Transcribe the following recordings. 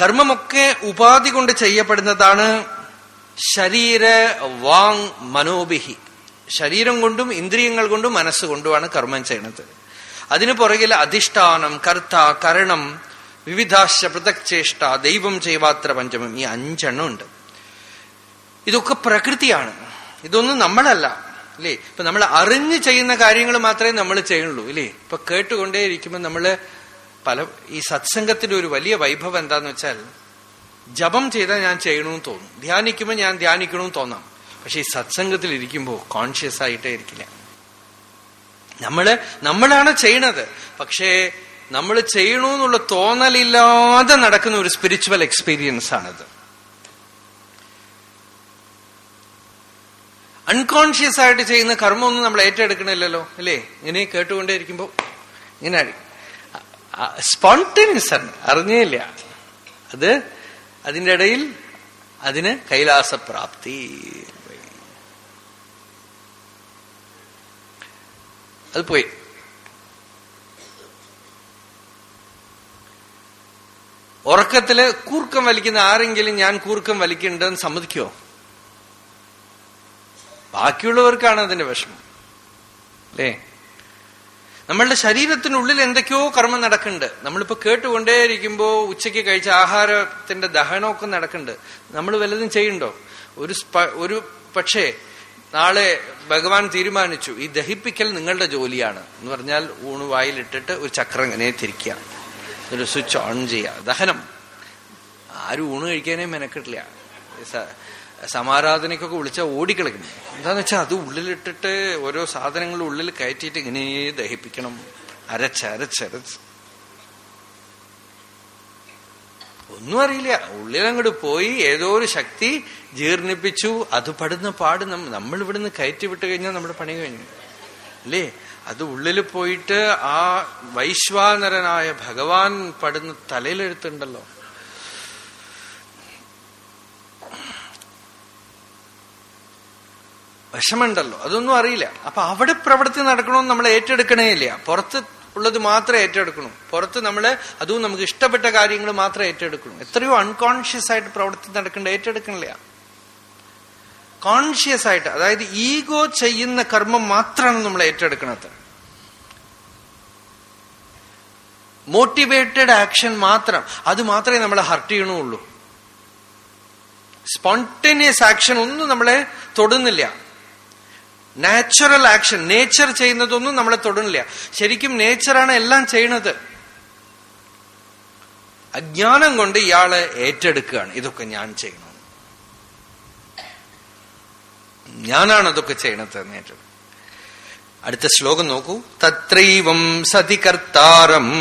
കർമ്മമൊക്കെ ഉപാധി കൊണ്ട് ചെയ്യപ്പെടുന്നതാണ് ശരീര വാങ് മനോബിഹി ശരീരം കൊണ്ടും ഇന്ദ്രിയങ്ങൾ കൊണ്ടും മനസ്സുകൊണ്ടുമാണ് കർമ്മം ചെയ്യുന്നത് അതിനു പുറകിൽ അധിഷ്ഠാനം കർത്ത കരണം വിവിധാശ പൃഥക്ചേഷ്ട ദൈവം ചെയ്വാത്ര പഞ്ചമം ഈ അഞ്ചെണ്ണം ഉണ്ട്. ഇതൊക്കെ പ്രകൃതിയാണ്. ഇതൊന്നും നമ്മളല്ല അല്ലേ? ഇപ്പൊ നമ്മൾ അറിഞ്ഞ് ചെയ്യുന്ന കാര്യങ്ങൾ മാത്രമേ നമ്മൾ ചെയ്യുള്ളൂ ഇല്ലേ? ഇപ്പൊ കേട്ടുകൊണ്ടേ ഇരിക്കുമ്പോൾ നമ്മൾ പല ഈ സത്സംഗത്തിന്റെ ഒരു വലിയ വൈഭവം എന്താന്ന് വെച്ചാൽ ജപം ചെയ്താൽ ഞാൻ ചെയ്യണമെന്ന് തോന്നും. ധ്യാനിക്കുമ്പോൾ ഞാൻ ധ്യാനിക്കണമെന്ന് തോന്നാം. പക്ഷെ ഈ സത്സംഗത്തിൽ ഇരിക്കുമ്പോൾ കോൺഷ്യസ് ആയിട്ടേ ഇരിക്കില്ല. നമ്മൾ നമ്മളാണ് ചെയ്യണത്. പക്ഷേ നമ്മൾ ചെയ്യണമെന്നുള്ള തോന്നലില്ലാതെ നടക്കുന്ന ഒരു സ്പിരിച്വൽ എക്സ്പീരിയൻസ് ആണിത്. അൺകോൺഷ്യസ് ആയിട്ട് ചെയ്യുന്ന കർമ്മമൊന്നും നമ്മൾ ഏറ്റെടുക്കണില്ലല്ലോ അല്ലേ? ഇങ്ങനെ കേട്ടുകൊണ്ടേ ഇരിക്കുമ്പോ ഇങ്ങനെ സ്പോണ്ടേനിയസ് ആണ്. അറിഞ്ഞേയില്ല. അത് അതിന്റെ ഇടയിൽ അതിന് കൈലാസപ്രാപ്തി അത് പോയി. ഉറക്കത്തിൽ കൂർക്കം വലിക്കുന്ന ആരെങ്കിലും ഞാൻ കൂർക്കം വലിക്കുന്നുണ്ടെന്ന് സമ്മതിക്കോ ബാക്കിയുള്ളവർക്കാണ് അതിന്റെ വിഷമം. അല്ലേ? നമ്മളുടെ ശരീരത്തിനുള്ളിൽ എന്തൊക്കെയോ കർമ്മം നടക്കുന്നുണ്ട്. നമ്മളിപ്പോ കേട്ടുകൊണ്ടേയിരിക്കുമ്പോ ഉച്ചയ്ക്ക് കഴിച്ച ആഹാരത്തിന്റെ ദഹനമൊക്കെ നടക്കുന്നുണ്ട്. നമ്മൾ വല്ലതും ചെയ്യണ്ടോ ഒരു ഒരു പക്ഷേ നാളെ ഭഗവാൻ തീരുമാനിച്ചു ഈ ദഹിപ്പിക്കൽ നിങ്ങളുടെ ജോലിയാണ്. എന്ന് പറഞ്ഞാൽ ഊണ് വായിലിട്ടിട്ട് ഒരു ചക്രം ഇങ്ങനെ തിരിക്കുക. ഒരു സ്വിച്ച് ഓൺ ചെയ്യുക. ദഹനം. ആരും ഊണ് കഴിക്കാനേ മെനക്കിട്ടില്ല. സമാരാധനയ്ക്കൊക്കെ വിളിച്ചാൽ ഓടിക്കളിക്കണം എന്താന്ന് വെച്ചാൽ അത് ഉള്ളിലിട്ടിട്ട് ഓരോ സാധനങ്ങൾ ഉള്ളിൽ കയറ്റിയിട്ട് ഇങ്ങനെ ദഹിപ്പിക്കണം. അരച്ച് അരച്ചരച്ച് ഒന്നും അറിയില്ല. ഉള്ളിലങ്ങോട്ട് പോയി ഏതോ ഒരു ശക്തി ജീർണിപ്പിച്ചു. അത് പടുന്ന പാട് നമ്മൾ ഇവിടുന്ന് കയറ്റി വിട്ട് കഴിഞ്ഞാൽ നമ്മുടെ പണി കഴിഞ്ഞു. അല്ലേ? അത് ഉള്ളിൽ പോയിട്ട് ആ വൈശ്വാനരനായ ഭഗവാൻ പടുന്ന തലയിലെഴുത്തുണ്ടല്ലോ. വിഷമുണ്ടല്ലോ അതൊന്നും അറിയില്ല. അപ്പൊ അവിടെ പ്രവൃത്തി നടക്കണമെന്ന് നമ്മൾ ഏറ്റെടുക്കണേ ഇല്ല. പുറത്ത് ഉള്ളത് മാത്രം ഏറ്റെടുക്കണം. പുറത്ത് നമ്മൾ അതും നമുക്ക് ഇഷ്ടപ്പെട്ട കാര്യങ്ങൾ മാത്രം ഏറ്റെടുക്കണം. എത്രയോ അൺകോൺഷ്യസ് ആയിട്ട് പ്രവൃത്തി നടക്കേണ്ട ഏറ്റെടുക്കണില്ല. കോൺഷ്യസ് ആയിട്ട് അതായത് ഈഗോ ചെയ്യുന്ന കർമ്മം മാത്രമാണ് നമ്മൾ ഏറ്റെടുക്കണത്. മോട്ടിവേറ്റഡ് ആക്ഷൻ മാത്രം. അത് മാത്രമേ നമ്മളെ ഹർട്ട് ചെയ്യണുള്ളൂ. സ്പോണ്ടേനിയസ് ആക്ഷൻ ഒന്നും നമ്മളെ തൊടുന്നില്ല. നാച്ചുറൽ ആക്ഷൻ നേച്ചർ ചെയ്യുന്നതൊന്നും നമ്മളെ തൊടുന്നില്ല. ശരിക്കും നേച്ചറാണ് എല്ലാം ചെയ്യണത്. അജ്ഞാനം കൊണ്ട് ഇയാൾ ഏറ്റെടുക്കുകയാണ്. ഇതൊക്കെ ഞാൻ ചെയ്യണം. ഞാനാണ് അതൊക്കെ ചെയ്യണത് എന്ന് അടുത്ത ശ്ലോകം നോക്കൂ. തത്രൈവം സതി കർത്താരം.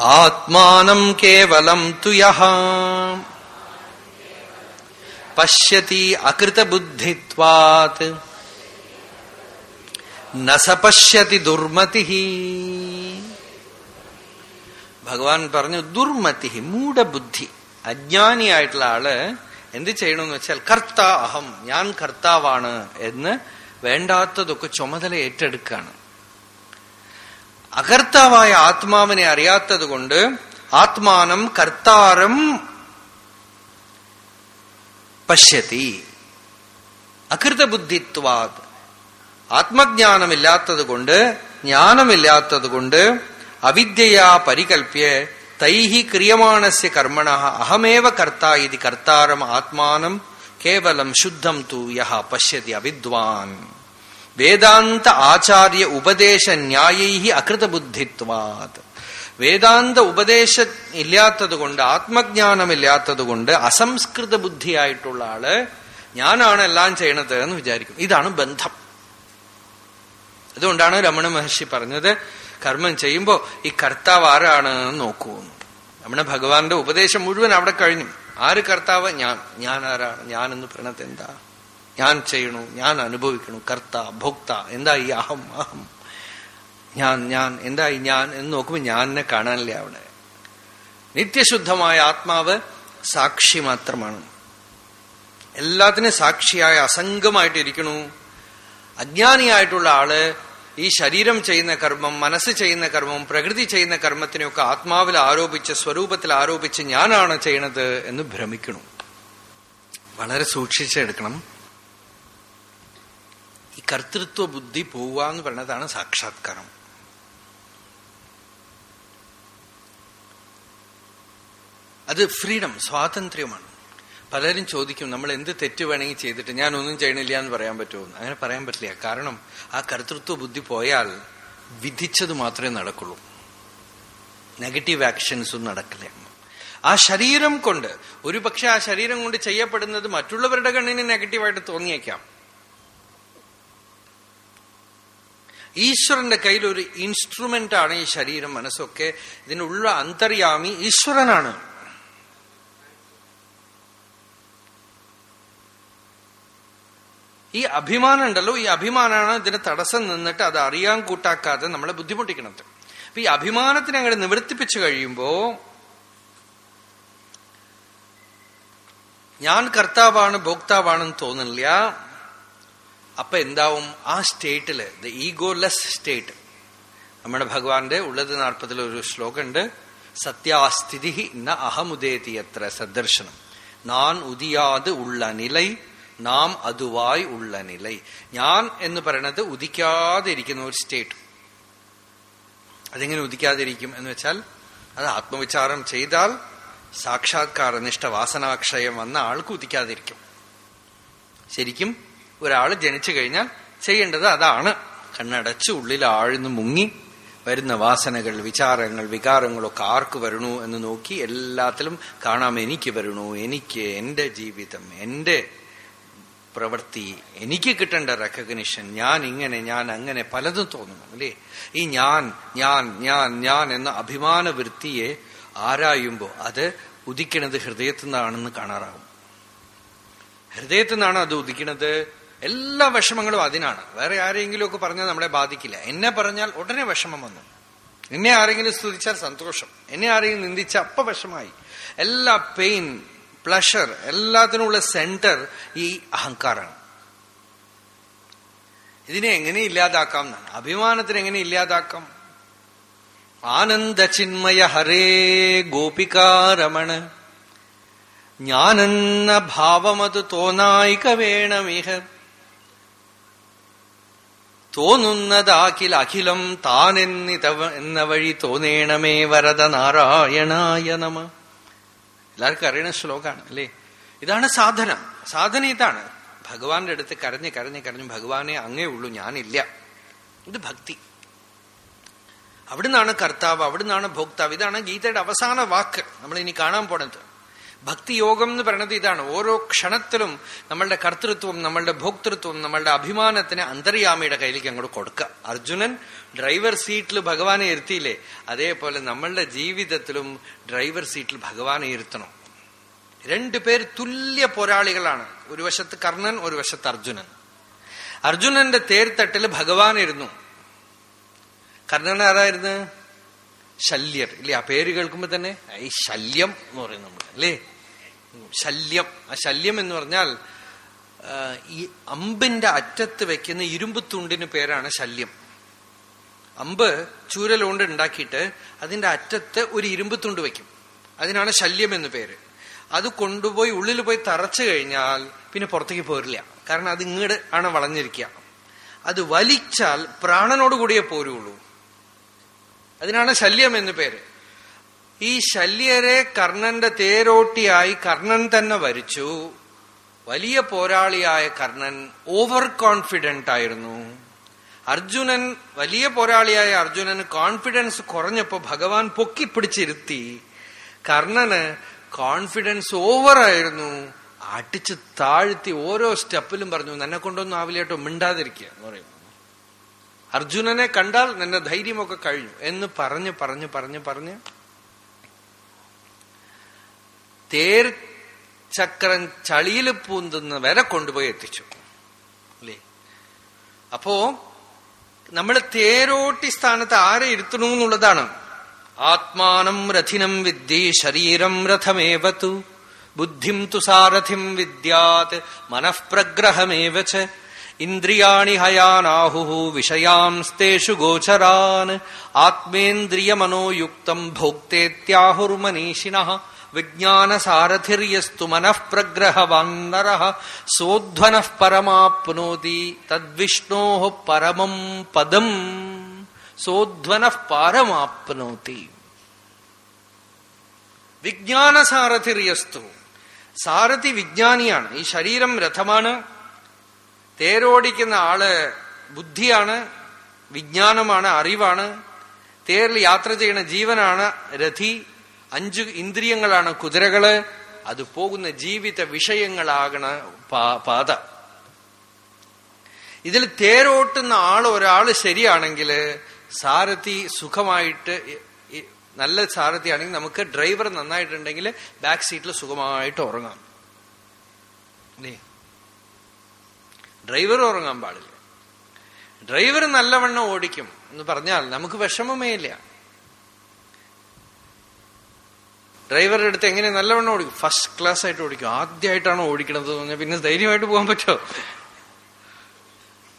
ആത്മാനം കേവലം തുയഹ പശ്യതി അകൃതബുദ്ധിത്വാത്. നസപശ്യതി ദുർമതി. ഭഗവാൻ പറഞ്ഞു ദുർമതി മൂഢബുദ്ധി. അജ്ഞാനിയായിട്ടുള്ള ആൾ എന്ത് ചെയ്യണമെന്ന് വെച്ചാൽ കർത്ത അഹം ഞാൻ കർത്താവാണ് എന്ന് വേണ്ടാത്തതൊക്കെ ചുമതല ഏറ്റെടുക്കുകയാണ്. അകർത്താവായ ആത്മാവിനെ അറിയാത്തത് കൊണ്ട് ആത്മാനം കർത്താരം പശ്യത്തി അകൃതബുദ്ധിത്വാത് ആത്മജ്ഞാനമില്ലാത്തത് കൊണ്ട് ജ്ഞാനമില്ലാത്തത് കൊണ്ട് അവിദ്യയാ പരികൽപ്യ തൈഹി ക്രിയമാണസ്യ കർമ്മണ അഹമേവ കർത്ത ഇത് കർത്താരം ആത്മാനം കേവലം ശുദ്ധം തു യഹ പശ്യതി അവിദ്വാൻ. വേദാന്ത ആചാര്യ ഉപദേശ ന്യായൈ അകൃതബുദ്ധിത്വാത് വേദാന്ത ഉപദേശ ഇല്ലാത്തത് കൊണ്ട് ആത്മജ്ഞാനമില്ലാത്തത് കൊണ്ട് അസംസ്കൃത ബുദ്ധിയായിട്ടുള്ള ആൾ ഞാനാണ് എല്ലാം ചെയ്യണത് എന്ന് വിചാരിക്കും. ഇതാണ് ബന്ധം. അതുകൊണ്ടാണ് രമണ മഹർഷി പറഞ്ഞത് കർമ്മം ചെയ്യുമ്പോൾ ഈ കർത്താവ് ആരാണ് നോക്കൂ. രമണ ഭഗവാന്റെ ഉപദേശം മുഴുവൻ അവിടെ കഴിഞ്ഞു. ആര് കർത്താവ്? ഞാൻ ഞാൻ ആരാണ് ഞാൻ എന്ന് പറയണത് എന്താ? ഞാൻ ചെയ്യണു ഞാൻ അനുഭവിക്കണു. കർത്ത ഭോക്ത എന്താ ഈ അഹം അഹം? ഞാൻ ഞാൻ എന്തായി ഞാൻ എന്ന് നോക്കുമ്പോൾ ഞാൻ എന്നെ കാണാനില്ല അവിടെ. നിത്യശുദ്ധമായ ആത്മാവ് സാക്ഷി മാത്രമാണ്. എല്ലാത്തിനും സാക്ഷിയായ അസംഗമായിട്ടിരിക്കണു അജ്ഞാനിയായിട്ടുള്ള ആൾ ഈ ശരീരം ചെയ്യുന്ന കർമ്മം മനസ്സ് ചെയ്യുന്ന കർമ്മം പ്രകൃതി ചെയ്യുന്ന കർമ്മത്തിനെയൊക്കെ ആത്മാവിൽ ആരോപിച്ച് സ്വരൂപത്തിൽ ആരോപിച്ച് ഞാനാണ് ചെയ്യണത് എന്ന് ഭ്രമിക്കണം. വളരെ സൂക്ഷിച്ചെടുക്കണം ഈ കർത്തൃത്വ ബുദ്ധി പോവുക എന്ന് പറയുന്നതാണ് സാക്ഷാത്കാരം. അത് ഫ്രീഡം സ്വാതന്ത്ര്യമാണ്. പലരും ചോദിക്കും നമ്മൾ എന്ത് തെറ്റ് വേണമെങ്കിൽ ചെയ്തിട്ട് ഞാൻ ഒന്നും ചെയ്യണില്ല എന്ന് പറയാൻ പറ്റുമോ? അങ്ങനെ പറയാൻ പറ്റില്ല. കാരണം ആ കർത്തൃത്വ ബുദ്ധി പോയാൽ വിധിച്ചത് മാത്രമേ നടക്കുള്ളൂ. നെഗറ്റീവ് ആക്ഷൻസും നടക്കില്ല. ആ ശരീരം കൊണ്ട് ഒരു പക്ഷെ ആ ശരീരം കൊണ്ട് ചെയ്യപ്പെടുന്നത് മറ്റുള്ളവരുടെ കണ്ണിന് നെഗറ്റീവായിട്ട് തോന്നിയേക്കാം. ഈശ്വരന്റെ കയ്യിൽ ഒരു ഇൻസ്ട്രുമെന്റ് ആണ് ഈ ശരീരം മനസ്സൊക്കെ. ഇതിനുള്ള അന്തര്യാമി ഈശ്വരനാണ്. ഈ അഭിമാനം ഉണ്ടല്ലോ ഈ അഭിമാനമാണ് ഇതിന് തടസ്സം നിന്നിട്ട് അത് അറിയാൻ കൂട്ടാക്കാതെ നമ്മളെ ബുദ്ധിമുട്ടിക്കണത് അപ്പൊ ഈ അഭിമാനത്തിനെ അങ്ങോട്ട് നിവർത്തിപ്പിച്ചു കഴിയുമ്പോ ഞാൻ കർത്താവാണ് ഭോക്താവാണെന്ന് തോന്നില്ല അപ്പൊ എന്താവും? ആ സ്റ്റേറ്റിൽ ദ ഈഗോലെസ് സ്റ്റേറ്റ് നമ്മുടെ ഭഗവാന്റെ ഉള്ളത് നാൽപ്പതിൽ ഒരു ശ്ലോകമുണ്ട്. സത്യാസ്ഥിതി ന അഹമുദേതി എത്ര സദർശനം. നാൻ ഉദിയാതെ ഉള്ള നിലൈ നാം അതുവായി ഉള്ള നില. ഞാൻ എന്ന് പറയുന്നത് ഉദിക്കാതിരിക്കുന്ന ഒരു സ്റ്റേറ്റ് അതെങ്ങനെ ഉദിക്കാതിരിക്കും എന്ന് വെച്ചാൽ അത് ആത്മവിചാരം ചെയ്താൽ സാക്ഷാത്കാര നിഷ്ഠ വാസനാക്ഷയം വന്ന ആൾക്ക് ഉദിക്കാതിരിക്കും. ശരിക്കും ഒരാൾ ജനിച്ചു കഴിഞ്ഞാൽ ചെയ്യേണ്ടത് അതാണ്. കണ്ണടച്ച് ഉള്ളിൽ ആഴ്ന്നു മുങ്ങി വരുന്ന വാസനകൾ വിചാരങ്ങൾ വികാരങ്ങളൊക്കെ ആർക്ക് വരണു എന്ന് നോക്കി എല്ലാത്തിലും കാണാം എനിക്ക് വരണു എനിക്ക് എന്റെ ജീവിതം എന്റെ പ്രവൃത്തി എനിക്ക് കിട്ടേണ്ട റെക്കഗ്നിഷൻ ഞാൻ ഇങ്ങനെ ഞാൻ അങ്ങനെ പലതും തോന്നുന്നു അല്ലേ? ഈ ഞാൻ ഞാൻ ഞാൻ ഞാൻ എന്ന അഭിമാന വൃത്തിയെ ആരായുമ്പോൾ അത് ഉദിക്കണത് ഹൃദയത്തിൽ നിന്നാണെന്ന് കാണാറാവും ഹൃദയത്തിൽ നിന്നാണ് അത് ഉദിക്കണത്. എല്ലാ വിഷമങ്ങളും അതിനാണ്. വേറെ ആരെങ്കിലും ഒക്കെ പറഞ്ഞാൽ നമ്മളെ ബാധിക്കില്ല. എന്നെ പറഞ്ഞാൽ ഉടനെ വിഷമം വന്നു. എന്നെ ആരെങ്കിലും സ്തുതിച്ചാൽ സന്തോഷം. എന്നെ ആരെങ്കിലും നിന്ദിച്ച അപ്പ വിഷമായി എല്ലാ പെയിൻ പ്ലഷർ എല്ലാത്തിനുമുള്ള സെന്റർ ഈ അഹങ്കാരാണ്. ഇതിനെ എങ്ങനെ ഇല്ലാതാക്കാം എന്നാണ്. അഭിമാനത്തിന് എങ്ങനെ ഇല്ലാതാക്കാം? ആനന്ദചിന്മയ ഹരേ ഗോപികാരമണ് ഞാനെന്ന ഭാവമത് തോന്നായിക വേണമിഹ. തോന്നുന്നതാക്കിൽ അഖിലം താനെന്നിത എന്ന വഴി തോന്നേണമേ വരദ നാരായണായ നമ. എല്ലാവർക്കും അറിയണ ശ്ലോകാണ് അല്ലേ? ഇതാണ് സാധന. സാധന ഇതാണ്. ഭഗവാന്റെ അടുത്ത് കരഞ്ഞ് കരഞ്ഞ് കരഞ്ഞ് ഭഗവാനെ അങ്ങേ ഉള്ളൂ ഞാനില്ല. ഇത് ഭക്തി. അവിടുന്നാണ് കർത്താവ് അവിടുന്നാണ് ഭോക്താവ്. ഇതാണ് ഗീതയുടെ അവസാന വാക്ക്. നമ്മൾ ഇനി കാണാൻ പോണത്. ഭക്തിയോഗം എന്ന് പറയുന്നത് ഇതാണ്. ഓരോ ക്ഷണത്തിലും നമ്മളുടെ കർത്തൃത്വം നമ്മളുടെ ഭോക്തൃത്വം നമ്മളുടെ അഭിമാനത്തിന് അന്തര്യാമിയുടെ കയ്യിലേക്ക് അങ്ങോട്ട് കൊടുക്കുക. അർജുനൻ ഡ്രൈവർ സീറ്റിൽ ഭഗവാനെ ഇരുത്തിയില്ലേ? അതേപോലെ നമ്മളുടെ ജീവിതത്തിലും ഡ്രൈവർ സീറ്റിൽ ഭഗവാനെ ഇരുത്തണം. രണ്ടുപേർ തുല്യ പോരാളികളാണ്. ഒരു വശത്ത് കർണൻ ഒരു വശത്ത് അർജുനൻ. അർജുനന്റെ തേർത്തട്ടിൽ ഭഗവാൻ ഇരുന്നു. കർണൻ ആരായിരുന്നു? ശല്യർ ഇല്ലേ ആ പേര് കേൾക്കുമ്പോ തന്നെ ഈ ശല്യം എന്ന് പറയും നമ്മൾ അല്ലേ? ശല്യം. ആ ശല്യം എന്ന് പറഞ്ഞാൽ ഈ അമ്പിന്റെ അറ്റത്ത് വെക്കുന്ന ഇരുമ്പ് തുണ്ടിന് പേരാണ് ശല്യം. അമ്പ് ചൂരലോണ്ട് ഉണ്ടാക്കിയിട്ട് അതിന്റെ അറ്റത്ത് ഒരു ഇരുമ്പ് തുണ്ട് വെക്കും. അതിനാണ് ശല്യം എന്ന് പേര്. അത് കൊണ്ടുപോയി ഉള്ളിൽ പോയി തറച്ചു കഴിഞ്ഞാൽ പിന്നെ പുറത്തേക്ക് പോരില്ല. കാരണം അത് ഇങ്ങോട്ട് ആണ് വളഞ്ഞിരിക്കുക. അത് വലിച്ചാൽ പ്രാണനോട് കൂടിയേ പോരുള്ളൂ. അതിനാണ് ശല്യം എന്ന് പേര്. ഈ ശല്യരെ കർണന്റെ തേരോട്ടിയായി കർണൻ തന്നെ വരിച്ചു. വലിയ പോരാളിയായ കർണൻ ഓവർ കോൺഫിഡന്റ് ആയിരുന്നു. അർജുനൻ വലിയ പോരാളിയായ അർജുനന് കോൺഫിഡൻസ് കുറഞ്ഞപ്പോ ഭഗവാൻ പൊക്കിപ്പിടിച്ചിരുത്തി. കർണന് കോൺഫിഡൻസ് ഓവറായിരുന്നു. അടിച്ച് താഴ്ത്തി ഓരോ സ്റ്റെപ്പിലും പറഞ്ഞു എന്നെ കൊണ്ടൊന്നും ആവില്ല മിണ്ടാതിരിക്കുക എന്ന് പറയുന്നു. അർജുനനെ കണ്ടാൽ നിന്റെ ധൈര്യമൊക്കെ കഴിഞ്ഞു എന്ന് പറഞ്ഞ് പറഞ്ഞ് പറഞ്ഞ് പറഞ്ഞ് തേർ ചക്രം ചളിയിൽ പൂന്തുന്ന വരെ കൊണ്ടുപോയി എത്തിച്ചു. അല്ലേ? അപ്പോ നമ്മൾ തേരോട്ടി സ്ഥാനത്ത് ആരെ ഇരുത്തണു എന്നുള്ളതാണ്. ആത്മാനം രഥിനം വിദ്യ ശരീരം രഥമേവത്തു ബുദ്ധിം തുസാരഥിം വിദ്യാത്. മനഃപ്രഗ്രഹമേവ ഇന്ദ്രിയാണി ഹയാനാഹു വിഷയാംസ്തേഷു ഗോചരാൻ. ആത്മേന്ദ്രിയമനോയുക്തം ഭോക്തേത്യാഹുർമനീഷിണ വിജ്ഞാനസാരഥിര്യസ്തു മനഃപ്രഗ്രഹവാന്നര. സോധ്വന പരമാപ്നോതി തദ്വിഷ്ണോ പരമം പദം. സോധ്വന പരമാപ്നോതി വിജ്ഞാനസാരഥിര്യസ്തു. സാരഥി വിജ്ഞാനിയാണ്. ഈ ശരീരം രഥമാണ്. തേരോടിക്കുന്ന ആൾ ബുദ്ധിയാണ് വിജ്ഞാനമാണ് അറിവാണ്. തേരിൽ യാത്ര ചെയ്യുന്ന ജീവനാണ് രഥി. അഞ്ചു ഇന്ദ്രിയങ്ങളാണ് കുതിരകൾ. അത് പോകുന്ന ജീവിത വിഷയങ്ങളാകണ പാത. ഇതിൽ തേരോട്ടുന്ന ആൾ ഒരാൾ ശരിയാണെങ്കിൽ സാരഥി സുഖമായിട്ട് നല്ല സാരഥിയാണെങ്കിൽ നമുക്ക് ഡ്രൈവർ നന്നായിട്ടുണ്ടെങ്കിൽ ബാക്ക് സീറ്റിൽ സുഖമായിട്ട് ഉറങ്ങാം. അല്ലേ? ഡ്രൈവർ ഉറങ്ങാൻ പാടില്ല. ഡ്രൈവർ നല്ലവണ്ണം ഓടിക്കും എന്ന് പറഞ്ഞാൽ നമുക്ക് വിഷമമേ ഇല്ല. ഡ്രൈവറുടെ അടുത്ത് എങ്ങനെ നല്ലവണ്ണം ഓടിക്കും? ഫസ്റ്റ് ക്ലാസ് ആയിട്ട് ഓടിക്കും. ആദ്യമായിട്ടാണ് ഓടിക്കണത് പറഞ്ഞാൽ പിന്നെ ധൈര്യമായിട്ട് പോകാൻ പറ്റുമോ?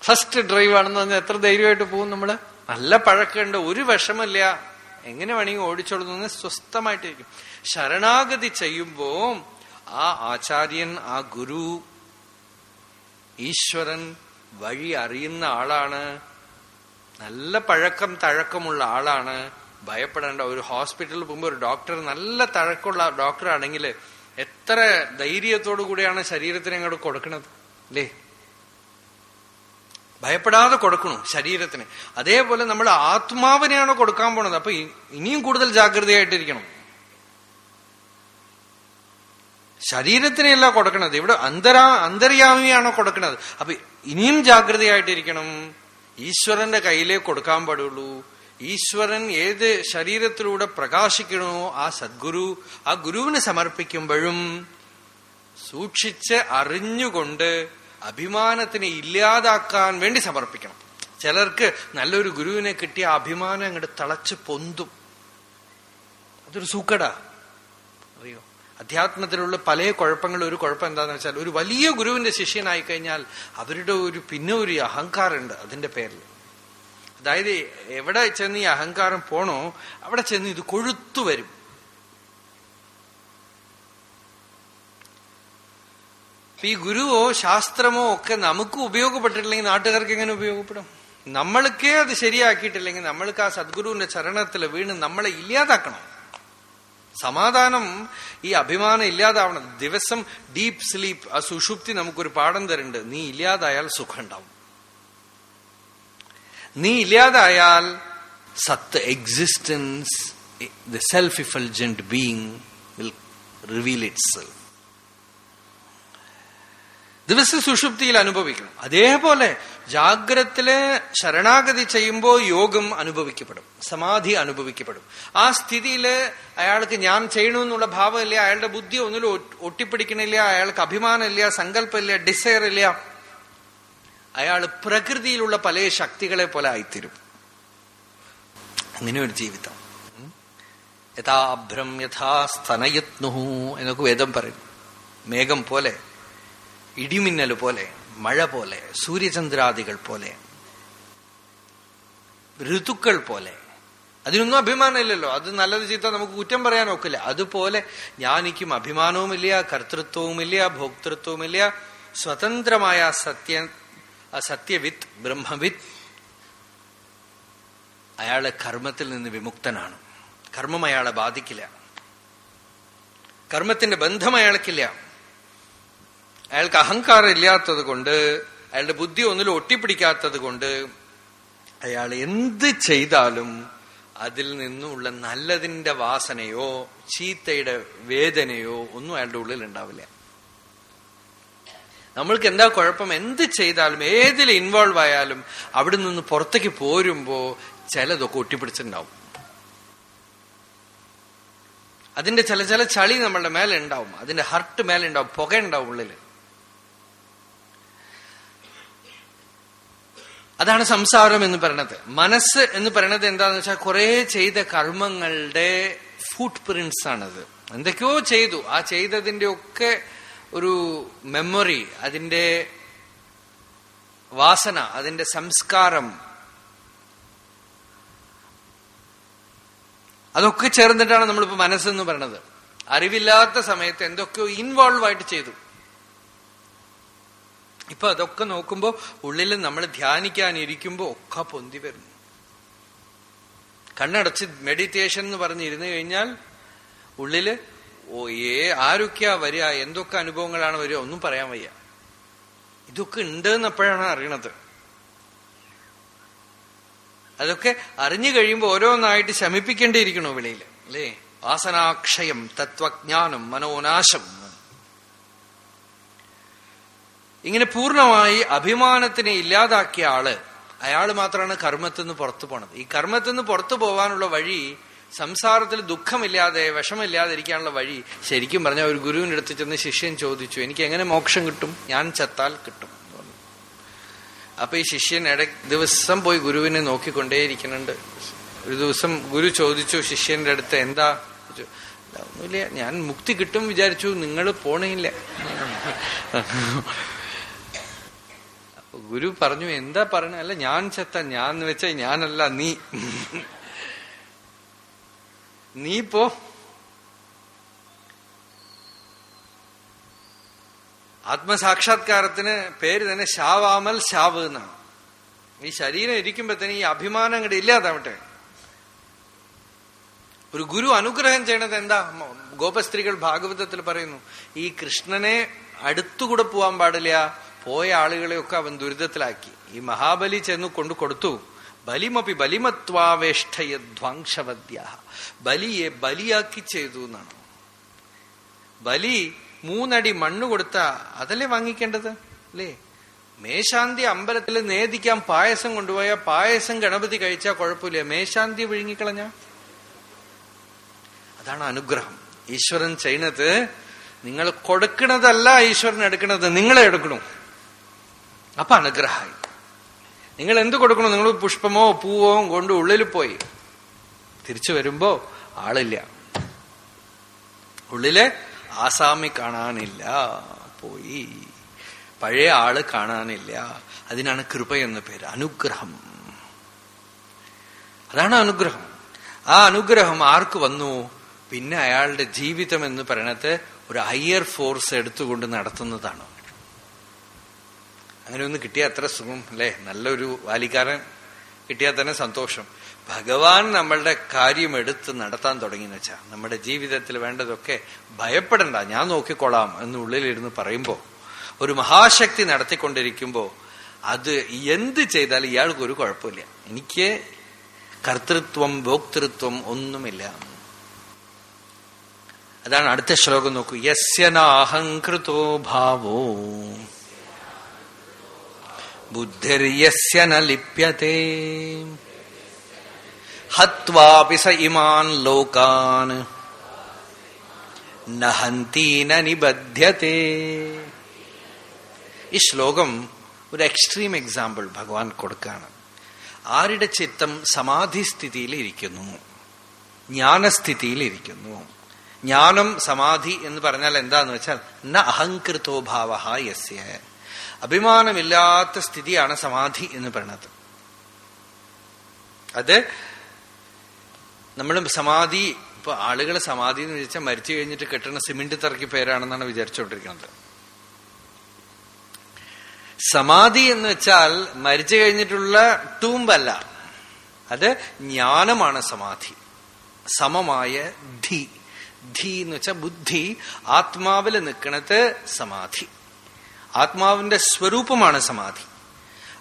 ഫസ്റ്റ് ഡ്രൈവ് ആണെന്ന് പറഞ്ഞാൽ എത്ര ധൈര്യമായിട്ട് പോകും നമ്മൾ? നല്ല പഴക്കമുണ്ട്. ഒരു വിഷമല്ല എങ്ങനെ വേണമെങ്കിൽ ഓടിച്ചോളുന്ന സ്വസ്ഥമായിട്ടിരിക്കും. ശരണാഗതി ചെയ്യുമ്പോൾ ആ ആചാര്യൻ ആ ഗുരു ഈശ്വരൻ വഴി അറിയുന്ന ആളാണ്. നല്ല പഴക്കം തഴക്കമുള്ള ആളാണ്. ഭയപ്പെടേണ്ട ഒരു ഹോസ്പിറ്റലിൽ പോകുമ്പോൾ ഒരു ഡോക്ടർ നല്ല തഴക്കമുള്ള ഡോക്ടർ ആണെങ്കിൽ എത്ര ധൈര്യത്തോടു കൂടിയാണ് ശരീരത്തിന് അങ്ങോട്ട് കൊടുക്കുന്നത് അല്ലേ? ഭയപ്പെടാതെ കൊടുക്കണു ശരീരത്തിന്. അതേപോലെ നമ്മൾ ആത്മാവിനെയാണ് കൊടുക്കാൻ പോണത്. അപ്പൊ ഇനിയും കൂടുതൽ ജാഗ്രതയായിട്ടിരിക്കണം. ശരീരത്തിനെയല്ല കൊടുക്കണത് ഇവിടെ അന്തരാ അന്തര്യാമിയാണോ കൊടുക്കണത് അപ്പൊ ഇനിയും ജാഗ്രതയായിട്ടിരിക്കണം. ഈശ്വരന്റെ കയ്യിലേ കൊടുക്കാൻ പാടുള്ളൂ. ഈശ്വരൻ ഏത് ശരീരത്തിലൂടെ പ്രകാശിക്കണോ ആ സദ്ഗുരു ആ ഗുരുവിന് സമർപ്പിക്കുമ്പോഴും സൂക്ഷിച്ച് അറിഞ്ഞുകൊണ്ട് അഭിമാനത്തിനെ ഇല്ലാതാക്കാൻ വേണ്ടി സമർപ്പിക്കണം. ചിലർക്ക് നല്ലൊരു ഗുരുവിനെ കിട്ടിയ അഭിമാനം അങ്ങോട്ട് തളച്ച് പൊന്തും. അതൊരു സൂക്കടാ. അധ്യാത്മത്തിലുള്ള പല കുഴപ്പങ്ങളും ഒരു കുഴപ്പം എന്താന്ന് വെച്ചാൽ ഒരു വലിയ ഗുരുവിന്റെ ശിഷ്യനായി കഴിഞ്ഞാൽ അവരുടെ ഒരു പിന്നെ ഒരു അഹങ്കാരമുണ്ട് അതിന്റെ പേരിൽ. അതായത് എവിടെ ചെന്ന് ഈ അഹങ്കാരം പോണോ അവിടെ ചെന്ന് ഇത് കൊഴുത്തു വരും. ഈ ഗുരുവോ ശാസ്ത്രമോ ഒക്കെ നമുക്ക് ഉപയോഗപ്പെട്ടിട്ടില്ലെങ്കിൽ നാട്ടുകാർക്ക് എങ്ങനെ ഉപയോഗപ്പെടും? നമ്മൾക്കേ അത് ശരിയാക്കിയിട്ടില്ലെങ്കിൽ നമ്മൾക്ക് ആ സദ്ഗുരുവിന്റെ ചരണത്തിൽ വീണ് നമ്മളെ ഇല്ലാതാക്കണം. സമാധാനം ഈ അഭിമാനം ഇല്ലാതാവണം. ദിവസം ഡീപ്പ് സ്ലീപ്പ് ആ സുഷുപ്തി നമുക്കൊരു പാഠം തരുന്നുണ്ട്. നീ ഇല്ലാതായാൽ സുഖം ഉണ്ടാവും നീ ഇല്ലാതായാൽ സത്ത് existence the self effulgent being will reveal itself ദിവസ സുഷുപ്തിയിൽ അനുഭവിക്കണം. അതേപോലെ ജാഗ്രത്തിൽ ശരണാഗതി ചെയ്യുമ്പോൾ യോഗം അനുഭവിക്കപ്പെടും. സമാധി അനുഭവിക്കപ്പെടും. ആ സ്ഥിതിയിൽ അയാൾക്ക് ഞാൻ ചെയ്യണമെന്നുള്ള ഭാവമില്ല അയാളുടെ ബുദ്ധി ഒന്നിലും ഒട്ടിപ്പിടിക്കണില്ല അയാൾക്ക് അഭിമാനമില്ല സങ്കല്പമില്ല ഡിസയർ ഇല്ല. അയാൾ പ്രകൃതിയിലുള്ള പല ശക്തികളെ പോലെ ആയിത്തീരും. അങ്ങനെ ഒരു ജീവിതം. യഥാഭ്രം യഥാ സ്തനയത്നു എന്നൊക്കെ വേദം പറയും. മേഘം പോലെ ഇടിമിന്നൽ പോലെ മഴ പോലെ സൂര്യചന്ദ്രാദികൾ പോലെ ഋതുക്കൾ പോലെ. അതിനൊന്നും അഭിമാനമില്ലല്ലോ. അത് നല്ലത് ചീത്ത നമുക്ക് കുറ്റം പറയാൻ ഒക്കില്ല. അതുപോലെ ഞാനിക്കും അഭിമാനവുമില്ല കർത്തൃത്വവുമില്ല ഭോക്തൃത്വവുമില്ല. സ്വതന്ത്രമായ സത്യ സത്യവിത്ത് ബ്രഹ്മവിത്ത് അയാൾ കർമ്മത്തിൽ നിന്ന് വിമുക്തനാണ്. കർമ്മം അയാളെ ബാധിക്കില്ല. കർമ്മത്തിന്റെ ബന്ധം അയാൾക്കില്ല. അയാൾക്ക് അഹങ്കാരം ഇല്ലാത്തത് കൊണ്ട് അയാളുടെ ബുദ്ധി ഒന്നിലും ഒട്ടിപ്പിടിക്കാത്തത് കൊണ്ട് അയാൾ എന്ത് ചെയ്താലും അതിൽ നിന്നുള്ള നല്ലതിന്റെ വാസനയോ ചീത്തയുടെ വേദനയോ ഒന്നും അയാളുടെ ഉള്ളിൽ ഉണ്ടാവില്ല. നമ്മൾക്ക് എന്താ കുഴപ്പം? എന്ത് ചെയ്താലും ഏതിൽ ഇൻവോൾവ് ആയാലും അവിടെ നിന്ന് പുറത്തേക്ക് പോരുമ്പോ ചിലതൊക്കെ ഒട്ടിപ്പിടിച്ചിട്ടുണ്ടാവും. അതിന്റെ ചില ചില ചളി നമ്മളുടെ മേലെ ഉണ്ടാവും. അതിന്റെ ഹർട്ട് മേലെ ഉണ്ടാവും. പുക ഉണ്ടാവും ഉള്ളിൽ. അതാണ് സംസാരം എന്ന് പറയണത്. മനസ്സ് എന്ന് പറയണത് എന്താന്ന് വെച്ചാൽ കുറെ ചെയ്ത കർമ്മങ്ങളുടെ ഫുട് പ്രിന്റ്സ് ആണത്. എന്തൊക്കെയോ ചെയ്തു. ആ ചെയ്തതിന്റെ ഒക്കെ ഒരു മെമ്മറി അതിന്റെ വാസന അതിന്റെ സംസ്കാരം. അതൊക്കെ ചേർന്നിട്ടാണ് നമ്മളിപ്പോ മനസ്സെന്ന് പറയണത്. അറിവില്ലാത്ത സമയത്ത് എന്തൊക്കെയോ ഇൻവോൾവ് ആയിട്ട് ചെയ്തു. ഇപ്പൊ അതൊക്കെ നോക്കുമ്പോൾ ഉള്ളിൽ നമ്മൾ ധ്യാനിക്കാനിരിക്കുമ്പോ ഒക്കെ പൊന്തി വരുന്നു കണ്ണടച്ച് മെഡിറ്റേഷൻ എന്ന് പറഞ്ഞിരുന്നു കഴിഞ്ഞാൽ ഉള്ളിൽ ഓ ഏ ആരൊക്കെയാ വരിക എന്തൊക്കെ അനുഭവങ്ങളാണ് വരിക ഒന്നും പറയാൻ വയ്യ. ഇതൊക്കെ ഉണ്ട് എന്നപ്പോഴാണ് അറിയണത്. അതൊക്കെ അറിഞ്ഞു കഴിയുമ്പോൾ ഓരോന്നായിട്ട് ശമിപ്പിക്കേണ്ടിയിരിക്കണോ വിളിയിൽ. അല്ലേ? വാസനാക്ഷയം തത്വജ്ഞാനം മനോനാശം. ഇങ്ങനെ പൂർണമായി അഭിമാനത്തിനെ ഇല്ലാതാക്കിയ ആൾ അയാൾ മാത്രമാണ് കർമ്മത്തിൽ നിന്ന് പുറത്തു പോണത്. ഈ കർമ്മത്തിൽ നിന്ന് പുറത്തു പോകാനുള്ള വഴി സംസാരത്തിൽ ദുഃഖമില്ലാതെ വിഷമില്ലാതെ ഇരിക്കാനുള്ള വഴി ശരിക്കും പറഞ്ഞ ഒരു ഗുരുവിന്റെ അടുത്ത് ചെന്ന് ശിഷ്യൻ ചോദിച്ചു എനിക്ക് എങ്ങനെ മോക്ഷം കിട്ടും? ഞാൻ ചത്താൽ കിട്ടും. അപ്പൊ ഈ ശിഷ്യൻ ഇട ദിവസം പോയി ഗുരുവിനെ നോക്കിക്കൊണ്ടേയിരിക്കുന്നുണ്ട്. ഒരു ദിവസം ഗുരു ചോദിച്ചു ശിഷ്യന്റെ അടുത്ത് എന്താ. ഒന്നുമില്ല ഞാൻ മുക്തി കിട്ടും വിചാരിച്ചു നിങ്ങൾ അപ്പൊ ഗുരു പറഞ്ഞു എന്താ പറഞ്ഞു അല്ല ഞാൻ ചത്ത ഞാൻ വെച്ചാൽ ഞാനല്ല നീ. നീ പോ. ആത്മസാക്ഷാത്കാരത്തിന് പേര് തന്നെ ശാവാമൽ ശാവ് എന്നാണ്. ഈ ശരീരം ഇരിക്കുമ്പോഴത്തേന് ഈ അഭിമാനം അങ്ങോട്ട് ഇല്ലാതാവട്ടെ ഒരു ഗുരു അനുഗ്രഹം ചെയ്യണത് എന്താ? ഗോപസ്ത്രീകൾ ഭാഗവതത്തിൽ പറയുന്നു ഈ കൃഷ്ണനെ അടുത്തുകൂടെ പോവാൻ പാടില്ല പോയ ആളുകളെയൊക്കെ അവൻ ദുരിതത്തിലാക്കി. ഈ മഹാബലി ചെന്ന് കൊണ്ടു കൊടുത്തു. ബലിമപി ബലിമത്വാവേഷ്ടയധ്വാംശവദ്യ ബലിയെ ബലിയാക്കി ചെയ്തു എന്നാണ്. ബലി മൂന്നടി മണ്ണ് കൊടുത്ത അതല്ലേ വാങ്ങിക്കേണ്ടത്? അല്ലേ? മേശാന്തി അമ്പലത്തിൽ നേദിക്കാൻ പായസം കൊണ്ടുപോയ പായസം ഗണപതി കഴിച്ചാൽ കുഴപ്പമില്ല. മേശാന്തി വിഴുങ്ങിക്കളഞ്ഞ? അതാണ് അനുഗ്രഹം. ഈശ്വരൻ ചെയ്യണത് നിങ്ങൾ കൊടുക്കണതല്ല ഈശ്വരൻ എടുക്കണത്. നിങ്ങളെ എടുക്കണു. അപ്പൊ അനുഗ്രഹമായി. നിങ്ങൾ എന്ത് കൊടുക്കണോ? നിങ്ങൾ പുഷ്പമോ പൂവോ കൊണ്ട് ഉള്ളിൽ പോയി. തിരിച്ചു വരുമ്പോ ആളില്ല. ഉള്ളിൽ ആസാമി കാണാനില്ല. പോയി. പഴയ ആൾ കാണാനില്ല. അതിനാണ് കൃപ എന്ന പേര്. അനുഗ്രഹം. അതാണ് അനുഗ്രഹം. ആ അനുഗ്രഹം ആർക്ക് വന്നു? പിന്നെ അയാളുടെ ജീവിതം എന്ന് പറയണത് ഒരു ഹയർ ഫോഴ്സ് എടുത്തുകൊണ്ട് നടത്തുന്നതാണ്. അങ്ങനെ ഒന്ന് കിട്ടിയാൽ അത്ര സുഖം അല്ലേ? നല്ലൊരു വാലിക്കാരൻ കിട്ടിയാൽ തന്നെ സന്തോഷം. ഭഗവാൻ നമ്മളുടെ കാര്യം എടുത്ത് നടത്താൻ തുടങ്ങിയെന്ന് വെച്ചാൽ നമ്മുടെ ജീവിതത്തിൽ വേണ്ടതൊക്കെ ഭയപ്പെടണ്ട ഞാൻ നോക്കിക്കൊള്ളാം എന്ന് ഉള്ളിലിരുന്ന് പറയുമ്പോ ഒരു മഹാശക്തി നടത്തിക്കൊണ്ടിരിക്കുമ്പോൾ അത് എന്ത് ചെയ്താലും ഇയാൾക്ക് ഒരു കുഴപ്പമില്ല. എനിക്ക് കർത്തൃത്വം ഭോക്തൃത്വം ഒന്നുമില്ല. അതാണ് അടുത്ത ശ്ലോകം നോക്കൂ. യസ്യനാഹങ്കൃതോ ഭാവോ. ബുദ്ധിർയസ്യ ന ലിപ്യത്തെ ഹത്വാപി സ ഇമാൻ ലോകാൻ നഹന്തീന നിബദ്ധ്യത്തെ ഈ ശ്ലോകം ഒരു എക്സ്ട്രീം എക്സാമ്പിൾ ഭഗവാൻ കൊടുക്കാണ് ആരുടെ ചിത്തം സമാധിസ്ഥിതിയിൽ ഇരിക്കുന്നു ജ്ഞാനസ്ഥിതിയിൽ ഇരിക്കുന്നു ജ്ഞാനം സമാധി എന്ന് പറഞ്ഞാൽ എന്താന്ന് വെച്ചാൽ ന അഹങ്കൃതോ ഭാവ യസ്യ. അഭിമാനമില്ലാത്ത സ്ഥിതിയാണ് സമാധി എന്ന് പറയുന്നത്. അത് നമ്മൾ സമാധി ഇപ്പൊ ആളുകൾ സമാധി എന്ന് വിചാരിച്ചാൽ മരിച്ചു കഴിഞ്ഞിട്ട് കെട്ടുന്ന സിമെന്റ് തറക്കി പേരാണെന്നാണ് വിചാരിച്ചുകൊണ്ടിരിക്കുന്നത്. സമാധി എന്ന് വെച്ചാൽ മരിച്ചു കഴിഞ്ഞിട്ടുള്ള ടൂമ്പല്ല. അത് ജ്ഞാനമാണ് സമാധി. സമമായ ധി. ധി എന്ന് വെച്ചാൽ ബുദ്ധി ആത്മാവിൽ നിൽക്കണത് സമാധി. ആത്മാവിന്റെ സ്വരൂപമാണ് സമാധി.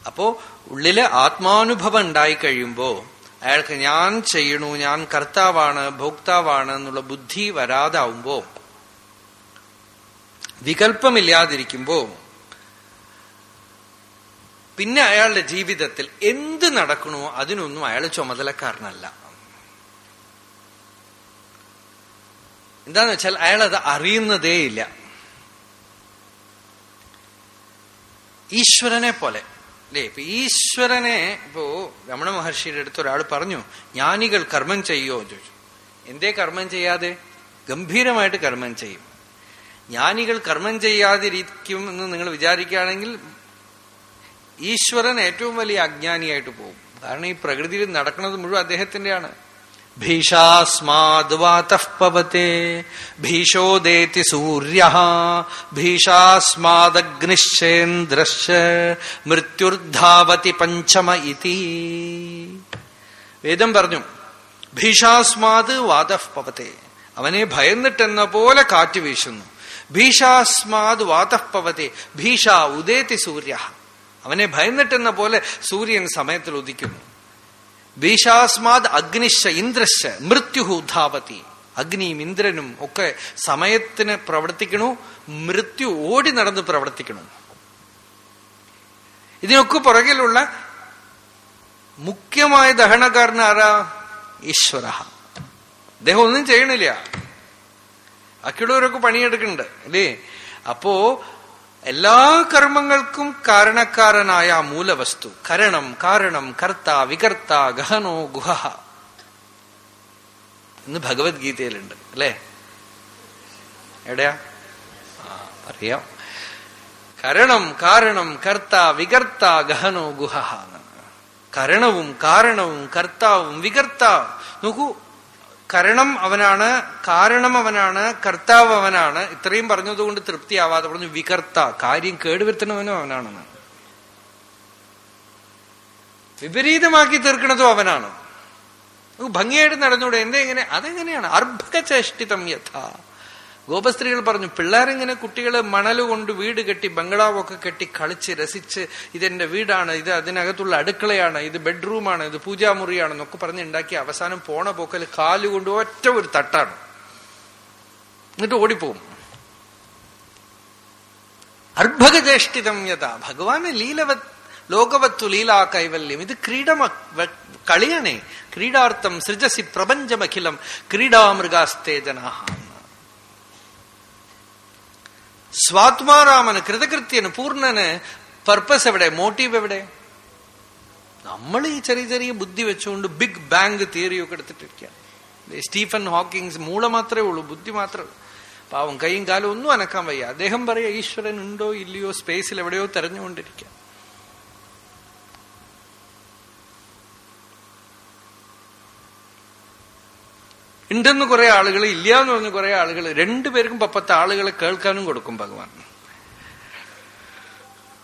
അപ്പോ ഉള്ളിൽ ആത്മാനുഭവം ഉണ്ടായി കഴിയുമ്പോ അയാൾക്ക് ഞാൻ ചെയ്യണു ഞാൻ കർത്താവാണ് ഭോക്താവാണ് എന്നുള്ള ബുദ്ധി വരാതാവുമ്പോ വികല്പമില്ലാതിരിക്കുമ്പോ പിന്നെ അയാളുടെ ജീവിതത്തിൽ എന്ത് നടക്കണോ അതിനൊന്നും അയാൾ ചുമതലക്കാരനല്ല. എന്താന്ന് വെച്ചാൽ അയാൾ അത് അറിയുന്നതേ ഇല്ല ഈശ്വരനെ പോലെ അല്ലേ ഇപ്പൊ ഈശ്വരനെ ഇപ്പോ രമണ മഹർഷിയുടെ അടുത്ത് ഒരാൾ പറഞ്ഞു ജ്ഞാനികൾ കർമ്മം ചെയ്യോ? എന്ന് ചോദിച്ചു. എന്തേ കർമ്മം ചെയ്യാതെ? ഗംഭീരമായിട്ട് കർമ്മം ചെയ്യും. ജ്ഞാനികൾ കർമ്മം ചെയ്യാതിരിക്കും എന്ന് നിങ്ങൾ വിചാരിക്കുകയാണെങ്കിൽ ഈശ്വരൻ ഏറ്റവും വലിയ അജ്ഞാനിയായിട്ട് പോകും. കാരണം ഈ പ്രകൃതിയിൽ നടക്കുന്നത് മുഴുവൻ അദ്ദേഹത്തിന്റെയാണ് ഭീഷാസ്മാത് വാതഃ പവത്തെ ഭീഷോദേതി സൂര്യ ഭീഷാസ്മാദഗ്നിശ്ചേന്ദ്രശ്ച മൃത്യുർധാവതി പഞ്ചമ ഇതി വേദം പറഞ്ഞു ഭീഷാസ്മാത് വാതഃ പവത്തെ അവനെ ഭയന്നിട്ടെന്ന പോലെ കാറ്റ് വീശുന്നു. ഭീഷാസ്മാത് വാതഃ പവത്തെ ഭീഷ ഉദേതി സൂര്യ. അവനെ ഭയന്നിട്ടെന്ന പോലെ സൂര്യൻ സമയത്തിൽ ഉദിക്കുന്നു. ഭീഷാസ്മാത് അഗ്നിശ ഇന്ദ്രശ മൃത്യുഹു ധാവതി. അഗ്നിയും ഇന്ദ്രനും ഒക്കെ സമയത്തിന് പ്രവർത്തിക്കണു മൃത്യു ഓടി നടന്ന് പ്രവർത്തിക്കണു. ഇതിനൊക്കെ പുറകിലുള്ള മുഖ്യമായ ദഹനക്കാരൻ ആരാ? ഈശ്വര അദ്ദേഹം ഒന്നും ചെയ്യണില്ല. അക്കിടൂരൊക്കെ പണിയെടുക്കുന്നുണ്ട് അല്ലേ? അപ്പോ എല്ലാ കർമ്മങ്ങൾക്കും കാരണക്കാരനായ ആ മൂലവസ്തു. കരണം കാരണം കർത്ത വികർത്ത ഗഹനോ ഗുഹ. ഇന്ന് ഭഗവത്ഗീതയിലുണ്ട് അല്ലേ? എവിടെയാ? പറയാം. കരണം കാരണം കർത്ത വികർത്ത ഗഹനോ ഗുഹ. കരണവും കാരണവും കർത്താവും വികർത്താവും നോക്കൂ കരണം അവനാണ് കാരണം അവനാണ് കർത്താവ് അവനാണ്. ഇത്രയും പറഞ്ഞതുകൊണ്ട് തൃപ്തിയാവാതെ പറഞ്ഞു വികർത്ത കാര്യം കേടുവരുത്തണവനും അവനാണെന്ന്. വിപരീതമാക്കി തീർക്കണതും അവനാണ്. ഭംഗിയായിട്ട് നടന്നൂടെ എന്തെങ്ങനെ അതെങ്ങനെയാണ്? അർഭകചേഷ്ടിതം യഥ. ഗോപസ്ത്രീകൾ പറഞ്ഞു പിള്ളേരിങ്ങനെ കുട്ടികൾ മണലുകൊണ്ട് വീട് കെട്ടി ബംഗ്ലാവൊക്കെ കെട്ടി കളിച്ച് രസിച്ച് ഇതെന്റെ വീടാണ് ഇത് അതിനകത്തുള്ള അടുക്കളയാണ് ഇത് ബെഡ്റൂമാണ് ഇത് പൂജാമുറിയാണ് എന്നൊക്കെ പറഞ്ഞ് ഉണ്ടാക്കി അവസാനം പോണ പോക്കൽ കാലുകൊണ്ട് ഒറ്റ ഒരു തട്ടാണ്. എന്നിട്ട് ഓടിപ്പോവും അർഭകചേഷ്ടിതം യഥാ ഭഗവാന് ലീലവത് ലോകവത്തു ലീലാ കൈവല്യം. ഇത് ക്രീഡ കളിയാണേ. ക്രീഡാർത്ഥം സൃജസി പ്രപഞ്ചമഖിലം ക്രീഡാമൃഗാസ്തേജനാഹ സ്വാത്മാരാമന് കൃതകൃത്യന് പൂർണന് പർപ്പസ് എവിടെ? മോട്ടീവ് എവിടെ? നമ്മൾ ഈ ചെറിയ ചെറിയ ബുദ്ധി വെച്ചുകൊണ്ട് ബിഗ് ബാങ്ക് തിയറിയൊക്കെ എടുത്തിട്ടിരിക്കുക സ്റ്റീഫൻ ഹോക്കിങ്സ് മൂള മാത്രമേ ഉള്ളൂ ബുദ്ധി മാത്രമേ പാവം കൈയും കാലും ഒന്നും അനക്കാൻ വയ്യ. അദ്ദേഹം പറയാ ഈശ്വരൻ ഉണ്ടോ ഇല്ലയോ സ്പേസിൽ എവിടെയോ തെരഞ്ഞുകൊണ്ടിരിക്കുക ഉണ്ടെന്ന് കുറെ ആളുകൾ ഇല്ല എന്ന് പറഞ്ഞ കുറെ ആളുകൾ രണ്ടുപേർക്കും പപ്പത്തെ ആളുകളെ കേൾക്കാനും കൊടുക്കും ഭഗവാൻ.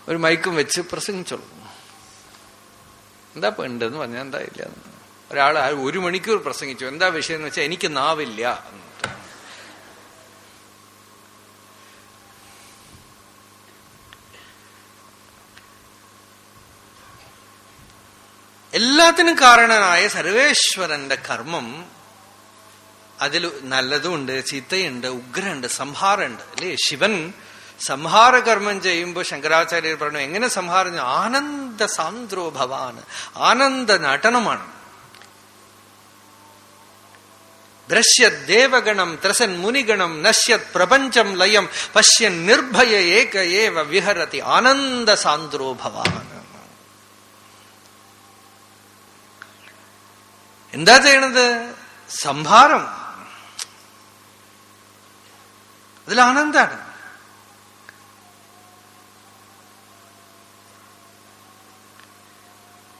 ഒരു മൈക്കും വെച്ച് പ്രസംഗിച്ചോളൂ. എന്താ ഉണ്ടെന്ന് പറഞ്ഞാൽ എന്താ ഇല്ല ഒരാൾ ഒരു മണിക്കൂർ പ്രസംഗിച്ചു. എന്താ വിഷയം എന്ന് വെച്ചാൽ എനിക്ക് നാവില്ല എല്ലാത്തിനും കാരണനായ സർവേശ്വരന്റെ കർമ്മം അതിൽ നല്ലതുമുണ്ട് ചീത്തയുണ്ട് ഉഗ്രമുണ്ട് സംഹാരമുണ്ട്. അല്ലേ? ശിവൻ സംഹാരകർമ്മം ചെയ്യുമ്പോൾ ശങ്കരാചാര്യർ പറഞ്ഞു എങ്ങനെ സംഹാരം? ആനന്ദ സാന്ദ്രോ ഭവാന്. ആനന്ദ നടനമാണ്. ദ്രശ്യത് ദേവഗണം ത്രസൻ മുനിഗണം നശ്യത് പ്രപഞ്ചം ലയം പശ്യൻ നിർഭയ ഏക ഏവ വിഹരതി ആനന്ദ സാന്ദ്രോ ഭവാൻ എന്താ ചെയ്യണത്? സംഭാരം അതിൽ ആനന്ദാണ്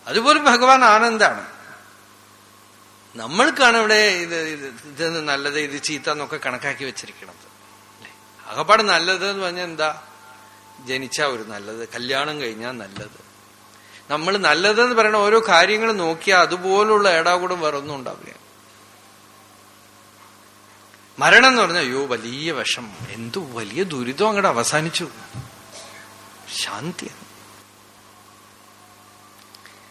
അതുപോലും ഭഗവാൻ ആനന്ദാണ്. നമ്മൾക്കാണ് ഇവിടെ ഇത് ഇത് നല്ലത് ഇത് ചീത്ത എന്നൊക്കെ കണക്കാക്കി വെച്ചിരിക്കണത് അകപ്പാട് നല്ലത് എന്ന് പറഞ്ഞാൽ എന്താ? ജനിച്ച ഒരു നല്ലത് കല്യാണം കഴിഞ്ഞാൽ നല്ലത്. നമ്മൾ നല്ലതെന്ന് പറയുന്ന ഓരോ കാര്യങ്ങൾ നോക്കിയാൽ അതുപോലുള്ള ഏടാകൂടം വേറൊന്നും ഉണ്ടാവില്ല. മരണം എന്ന് പറഞ്ഞാൽ അയ്യോ വലിയ വിഷം എന്തു വലിയ ദുരിതം അങ്ങോട്ട് അവസാനിച്ചു. ശാന്തിയാണ്.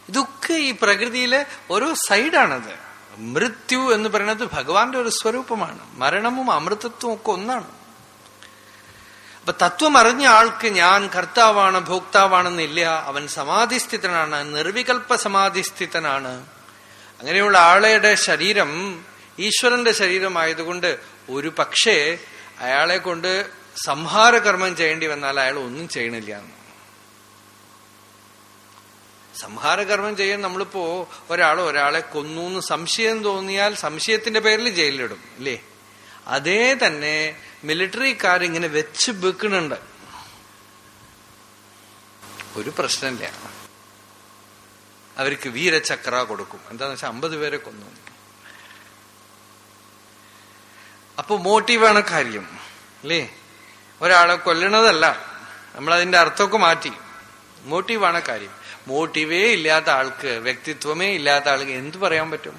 ഇതൊക്കെ ഈ പ്രകൃതിയിലെ ഓരോ സൈഡാണത്. മൃത്യു എന്ന് പറയുന്നത് ഭഗവാന്റെ ഒരു സ്വരൂപമാണ്. മരണവും അമൃതത്വവും ഒക്കെ ഒന്നാണ്. അപ്പൊ തത്വം അറിഞ്ഞ ആൾക്ക് ഞാൻ കർത്താവാണ് ഭോക്താവാണെന്നില്ല. അവൻ സമാധിസ്ഥിതനാണ് നിർവികൽപ്പ സമാധിസ്ഥിതനാണ്. അങ്ങനെയുള്ള ആളുടെ ശരീരം ഈശ്വരന്റെ ശരീരമായതുകൊണ്ട് ഒരു പക്ഷേ അയാളെ കൊണ്ട് സംഹാരകർമ്മം ചെയ്യേണ്ടി വന്നാൽ അയാൾ ഒന്നും ചെയ്യണില്ല സംഹാരകർമ്മം ചെയ്യാൻ നമ്മളിപ്പോ ഒരാൾ ഒരാളെ കൊന്നു എന്ന് സംശയം തോന്നിയാൽ സംശയത്തിന്റെ പേരിൽ ജയിലിലിടും ഇല്ലേ? അതേ തന്നെ മിലിറ്ററിക്കാരിങ്ങനെ വെച്ച് വെക്കുന്നുണ്ട് ഒരു പ്രശ്നമില്ല. അവർക്ക് വീരചക്ര കൊടുക്കും. എന്താന്ന് വെച്ചാൽ അമ്പത് പേരെ കൊന്നു. അപ്പൊ മോട്ടീവാണ് കാര്യം അല്ലേ? ഒരാളെ കൊല്ലണതല്ല നമ്മൾ അതിന്റെ അർത്ഥമൊക്കെ മാറ്റി. മോട്ടീവാണ് കാര്യം. മോട്ടീവേ ഇല്ലാത്ത ആൾക്ക് വ്യക്തിത്വമേ ഇല്ലാത്ത ആൾക്ക് എന്തു പറയാൻ പറ്റും?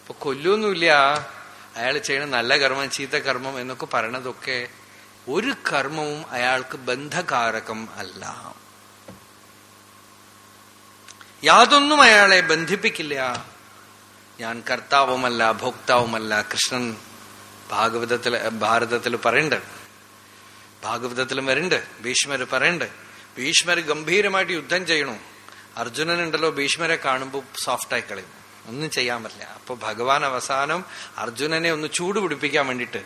ഇപ്പൊ കൊല്ലൊന്നുമില്ല അയാൾ ചെയ്യണ നല്ല കർമ്മം ചീത്ത കർമ്മം എന്നൊക്കെ പറയണതൊക്കെ ഒരു കർമ്മവും അയാൾക്ക് ബന്ധകാരകം അല്ല. യാതൊന്നും അയാളെ ബന്ധിപ്പിക്കില്ല. ഞാൻ കർത്താവുമല്ല ഭോക്താവുമല്ല കൃഷ്ണൻ ഭാഗവതത്തിൽ ഭാരതത്തിൽ പറയണ്ട്. ഭാഗവതത്തിലും വരുന്നുണ്ട് ഭീഷ്മർ പറയണ്ട്. ഭീഷ്മർ ഗംഭീരമായിട്ട് യുദ്ധം ചെയ്യണു. അർജുനനുണ്ടല്ലോ ഭീഷ്മരെ കാണുമ്പോൾ സോഫ്റ്റായി കളയും. ഒന്നും ചെയ്യാൻ പറ്റില്ല. അപ്പൊ ഭഗവാൻ അവസാനം അർജുനനെ ഒന്ന് ചൂട് പിടിപ്പിക്കാൻ വേണ്ടിട്ട്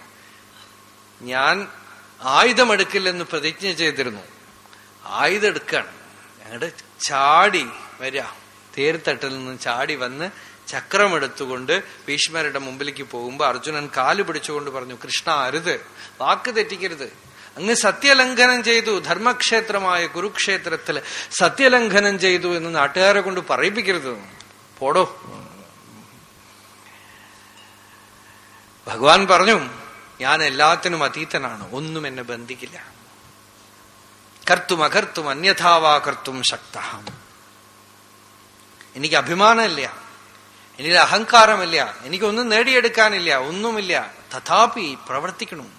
ഞാൻ ആയുധമെടുക്കില്ലെന്ന് പ്രതിജ്ഞ ചെയ്തിരുന്നു. ആയുധം എടുക്കാണ് ഞങ്ങളുടെ ചാടി വരിക തേർത്തട്ടിൽ നിന്ന് ചാടി വന്ന് ചക്രമെടുത്തുകൊണ്ട് ഭീഷ്മരുടെ മുമ്പിലേക്ക് പോകുമ്പോൾ അർജുനൻ കാൽ പിടിച്ചുകൊണ്ട് പറഞ്ഞു കൃഷ്ണ അരുത്. വാക്ക് തെറ്റിക്കരുത്. അങ്ങ് സത്യലംഘനം ചെയ്തു. ധർമ്മക്ഷേത്രമായ കുരുക്ഷേത്രത്തിൽ സത്യലംഘനം ചെയ്തു എന്ന് നാട്ടുകാരെ കൊണ്ട് പറയിപ്പിക്കരുത്. പോടോ. ഭഗവാൻ പറഞ്ഞു ഞാൻ എല്ലാത്തിനും അതീതനാണ്. ഒന്നും എന്നെ ബന്ധിക്കില്ല. കർത്തും അകർത്തും അന്യഥാവാ കർത്തും ശക്ത എനിക്ക് അഭിമാനമില്ല. എനിക്ക് അഹങ്കാരമില്ല. എനിക്കൊന്നും നേടിയെടുക്കാനില്ല. ഒന്നുമില്ല. തഥാപി പ്രവർത്തിക്കണം.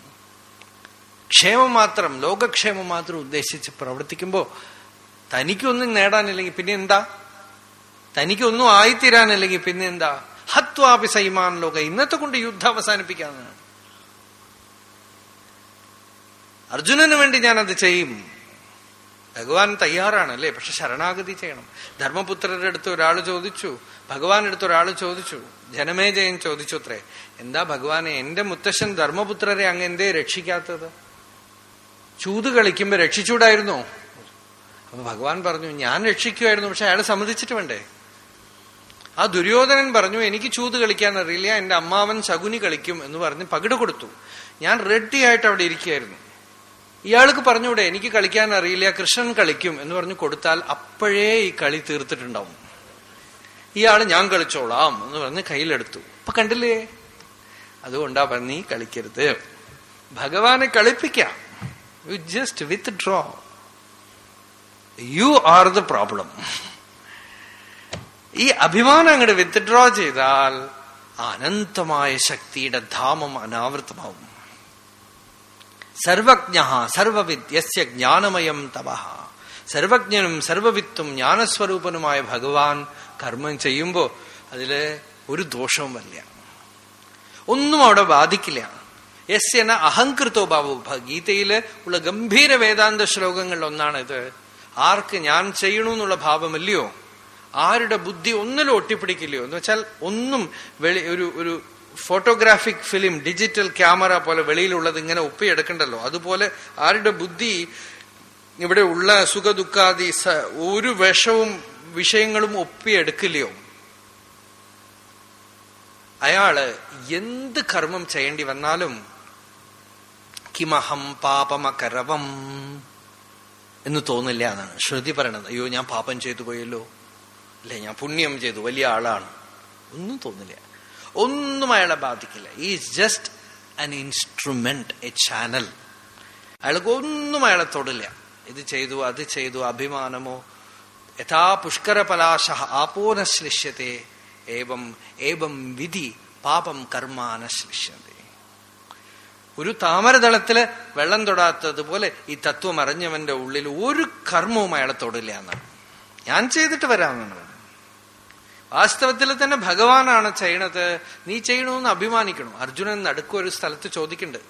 ക്ഷേമം മാത്രം ലോകക്ഷേമം മാത്രം ഉദ്ദേശിച്ച് പ്രവർത്തിക്കുമ്പോ തനിക്കൊന്നും നേടാനില്ലെങ്കിൽ പിന്നെ എന്താ? തനിക്കൊന്നും ആയിത്തീരാനില്ലെങ്കിൽ പിന്നെ എന്താ? ഹത്വാപി സൈമാൻ ലോക ഇന്നത്തെ കൊണ്ട് യുദ്ധം അവസാനിപ്പിക്കാന്നാണ് അർജുനന് വേണ്ടി ഞാനത് ചെയ്യും. ഭഗവാൻ തയ്യാറാണ് അല്ലേ പക്ഷെ ശരണാഗതി ചെയ്യണം. ധർമ്മപുത്രരുടെ അടുത്ത് ഒരാൾ ചോദിച്ചു ഭഗവാൻ അടുത്ത് ഒരാൾ ചോദിച്ചു ജനമേജയൻ ചോദിച്ചു അത്രേ. എന്താ ഭഗവാനെ എന്റെ മുത്തശ്ശൻ ധർമ്മപുത്രരെ അങ്ങ് എന്തേ രക്ഷിക്കാത്തത്? ചൂത് കളിക്കുമ്പോ രക്ഷിച്ചൂടായിരുന്നോ? അപ്പൊ ഭഗവാൻ പറഞ്ഞു ഞാൻ രക്ഷിക്കുമായിരുന്നു പക്ഷെ അയാൾ സമ്മതിച്ചിട്ട് വേണ്ടേ? ആ ദുര്യോധനൻ പറഞ്ഞു എനിക്ക് ചൂത് കളിക്കാൻ അറിയില്ല എന്റെ അമ്മാവൻ ശകുനി കളിക്കും എന്ന് പറഞ്ഞ് പകിട് കൊടുത്തു. ഞാൻ റെഡി ആയിട്ട് അവിടെ ഇരിക്കുകയായിരുന്നു. ഇയാൾക്ക് പറഞ്ഞൂടെ എനിക്ക് കളിക്കാൻ അറിയില്ല കൃഷ്ണൻ കളിക്കും എന്ന് പറഞ്ഞു കൊടുത്താൽ അപ്പോഴേ ഈ കളി തീർത്തിട്ടുണ്ടാവും. ഇയാൾ ഞാൻ കളിച്ചോളാം എന്ന് പറഞ്ഞ് കയ്യിലെടുത്തു. അപ്പൊ കണ്ടില്ലേ? അതുകൊണ്ടാ പറഞ്ഞ് നീ കളിക്കരുത്. ഭഗവാനെ കളിപ്പിക്കാം. You just withdraw you are the problem ഈ അഭിമാനം അങ്ങോട്ട് വിത്ത്ഡ്രോ ചെയ്താൽ അനന്തമായ ശക്തിയുടെ ധാമം അനാവൃതമാവും. സർവജ്ഞ സർവവിദ്യസ്യ ജ്ഞാനമയം തവ സർവജ്ഞനും സർവവിത്തും ജ്ഞാനസ്വരൂപനുമായ ഭഗവാൻ കർമ്മം ചെയ്യുമ്പോൾ അതിൽ ഒരു ദോഷവും വരില്ല. ഒന്നും അവിടെ ബാധിക്കില്ല. യസ്യന അഹങ്കൃതോ ബാബു ഗീതയിൽ ഉള്ള ഗംഭീര വേദാന്ത ശ്ലോകങ്ങളിൽ ഒന്നാണിത്. ആർക്ക് ഞാൻ ചെയ്യണു എന്നുള്ള ഭാവമല്ലയോ? ആരുടെ ബുദ്ധി ഒന്നിലും ഒട്ടിപ്പിടിക്കില്ലയോ? എന്ന് വെച്ചാൽ ഒന്നും വെളി ഒരു ഒരു ഫോട്ടോഗ്രാഫിക് ഫിലിം ഡിജിറ്റൽ ക്യാമറ പോലെ വെളിയിലുള്ളത് ഇങ്ങനെ ഒപ്പിയെടുക്കണ്ടല്ലോ. അതുപോലെ ആരുടെ ബുദ്ധി ഇവിടെ ഉള്ള സുഖദുഃഖാദി ഒരു വിഷവും വിഷയങ്ങളും ഒപ്പിയെടുക്കില്ലയോ? അയാൾ എന്ത് കർമ്മം ചെയ്യേണ്ടി വന്നാലും കിമഹം പാപമകരവം എന്ന് തോന്നില്ല എന്നാണ്. ശ്രുതി പറയണത് അയ്യോ ഞാൻ പാപം ചെയ്തു പോയല്ലോ. അല്ലെ ഞാൻ പുണ്യം ചെയ്തു വലിയ ആളാണ്. ഒന്നും തോന്നില്ല. ഒന്നും അയാളെ ബാധിക്കില്ല. Is just an instrument a channel അയാൾക്ക് ഒന്നും അയാളെ തൊടില്ല. ഇത് ചെയ്തു അത് ചെയ്തു അഭിമാനമോ യഥാ പുഷ്കര പലാശ ആപോനശ്ലിഷ്യത്തെ ഏവം ഏവം വിധി പാപം കർമാനശ്ലിഷ്യത ഒരു താമരതളത്തിൽ വെള്ളം തൊടാത്തതുപോലെ ഈ തത്വം അറിഞ്ഞവന്റെ ഉള്ളിൽ ഒരു കർമ്മവും അയാളെ തൊടില്ല എന്നാണ്. ഞാൻ ചെയ്തിട്ട് വരാമെന്നാണ് വാസ്തവത്തിൽ തന്നെ ഭഗവാനാണ് ചെയ്യണത്. നീ ചെയ്യണമെന്ന് അഭിമാനിക്കണം. അർജുനൻ നടുക്ക് ഒരു സ്ഥലത്ത് ചോദിക്കുന്നുണ്ട്.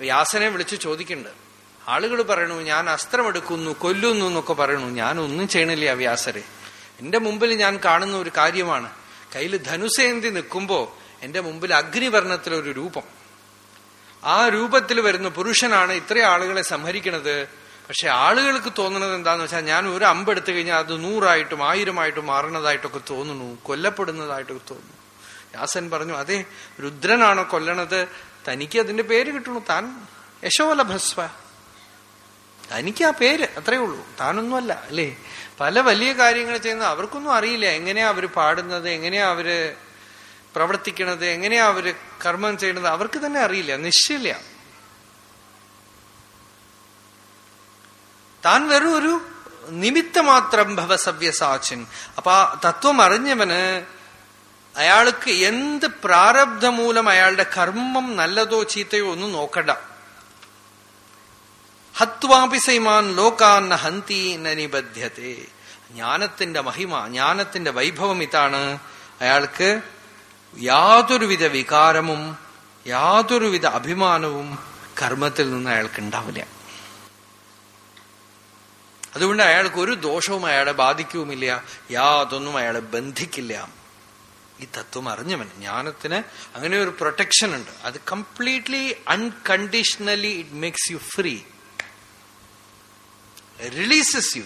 വ്യാസനെ വിളിച്ച് ചോദിക്കുന്നുണ്ട്. ആളുകൾ പറയണു ഞാൻ അസ്ത്രമെടുക്കുന്നു കൊല്ലുന്നു എന്നൊക്കെ പറയണു. ഞാൻ ഒന്നും ചെയ്യണില്ല വ്യാസരെ. എന്റെ മുമ്പിൽ ഞാൻ കാണുന്ന ഒരു കാര്യമാണ്. കയ്യിൽ ധനുസേന്തി നിൽക്കുമ്പോ എന്റെ മുമ്പിൽ അഗ്നിവർണത്തിലൊരു രൂപം. ആ രൂപത്തിൽ വരുന്ന പുരുഷനാണ് ഇത്രയും ആളുകളെ സംഹരിക്കണത്. പക്ഷെ ആളുകൾക്ക് തോന്നുന്നത് എന്താന്ന് വെച്ചാൽ ഞാൻ ഒരു അമ്പ് എടുത്തു കഴിഞ്ഞാൽ അത് നൂറായിട്ടും ആയിരമായിട്ടും മാറണതായിട്ടൊക്കെ തോന്നുന്നു കൊല്ലപ്പെടുന്നതായിട്ടൊക്കെ തോന്നുന്നു. വ്യാസൻ പറഞ്ഞു അതെ രുദ്രനാണോ കൊല്ലണത്? തനിക്ക് അതിന്റെ പേര് കിട്ടണു താൻ യശോലഭസ്വ. തനിക്ക് ആ പേര് അത്രേ ഉള്ളൂ താനൊന്നുമല്ല അല്ലേ പല വലിയ കാര്യങ്ങൾ ചെയ്യുന്ന അവർക്കൊന്നും അറിയില്ല എങ്ങനെയാ അവർ പാടുന്നത് എങ്ങനെയാ അവർ പ്രവർത്തിക്കണത് എങ്ങനെയാ അവർ കർമ്മം ചെയ്യണത് അവർക്ക് തന്നെ അറിയില്ല നിശ്ചയില്ല താൻ വെറും ഒരു നിമിത്തമാത്രം ഭവസവ്യസാച്ചൻ അപ്പൊ ആ തത്വം അറിഞ്ഞവന് അയാൾക്ക് എന്ത് പ്രാരബ്ധ മൂലം അയാളുടെ കർമ്മം നല്ലതോ ചീത്തയോ ഒന്നും നോക്കണ്ട. ഹത്വാപി സൈമാൻ ലോകാൻ ഹന്തി നനിബദ്ധ്യത്തെ ജ്ഞാനത്തിന്റെ മഹിമ ജ്ഞാനത്തിന്റെ വൈഭവം ഇതാണ്. അയാൾക്ക് യാതൊരുവിധ വികാരമും യാതൊരുവിധ അഭിമാനവും കർമ്മത്തിൽ നിന്ന് അയാൾക്ക് ഉണ്ടാവില്ല. അതുകൊണ്ട് അയാൾക്ക് ഒരു ദോഷവും അയാളെ ബാധിക്കുമില്ല യാതൊന്നും അയാളെ ബന്ധിക്കില്ല. ഈ തത്വം അറിഞ്ഞവൻ ജ്ഞാനത്തിന് അങ്ങനെ ഒരു പ്രൊട്ടക്ഷൻ ഉണ്ട്. അത് completely unconditionally it makes you free releases you